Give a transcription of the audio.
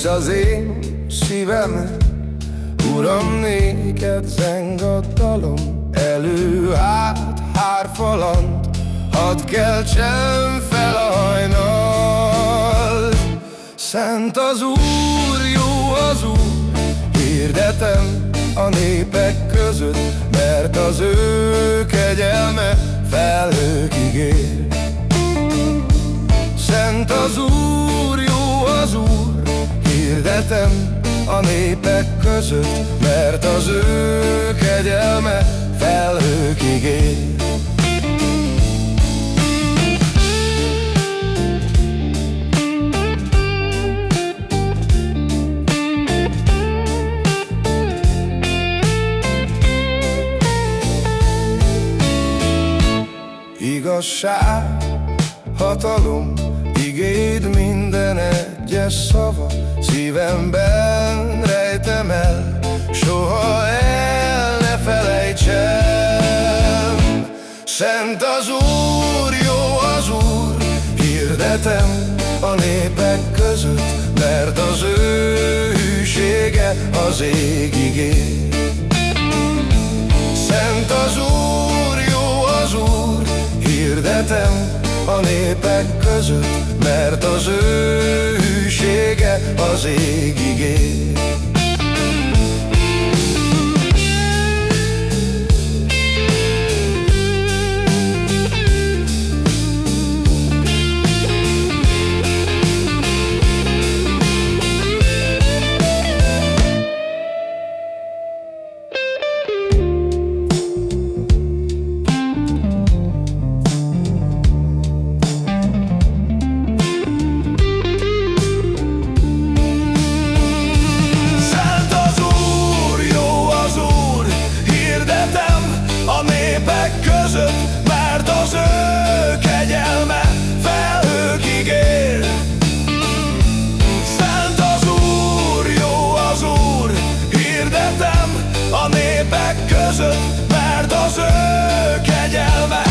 Hisz az én szívem. Uram, néked zeng a dalom. Elő, hát, hárfalant Hadd keltsem fel a hajnal. Szent az Úr, jó az Úr. Hirdetem a népek között Mert az ő kegyelme felhőkig ér Szent az Úr, között Mert az ő kegyelme felhőkig ér Igazság, hatalom, igéd minden egyes szava. Szívemben rejtem el, Szent az Úr, jó az Úr, hirdetem a népek között Mert az ő hűsége az égig Szent az Úr, jó az Úr, hirdetem a népek között Mert az ő hűsége az égig mert az ő kegyelme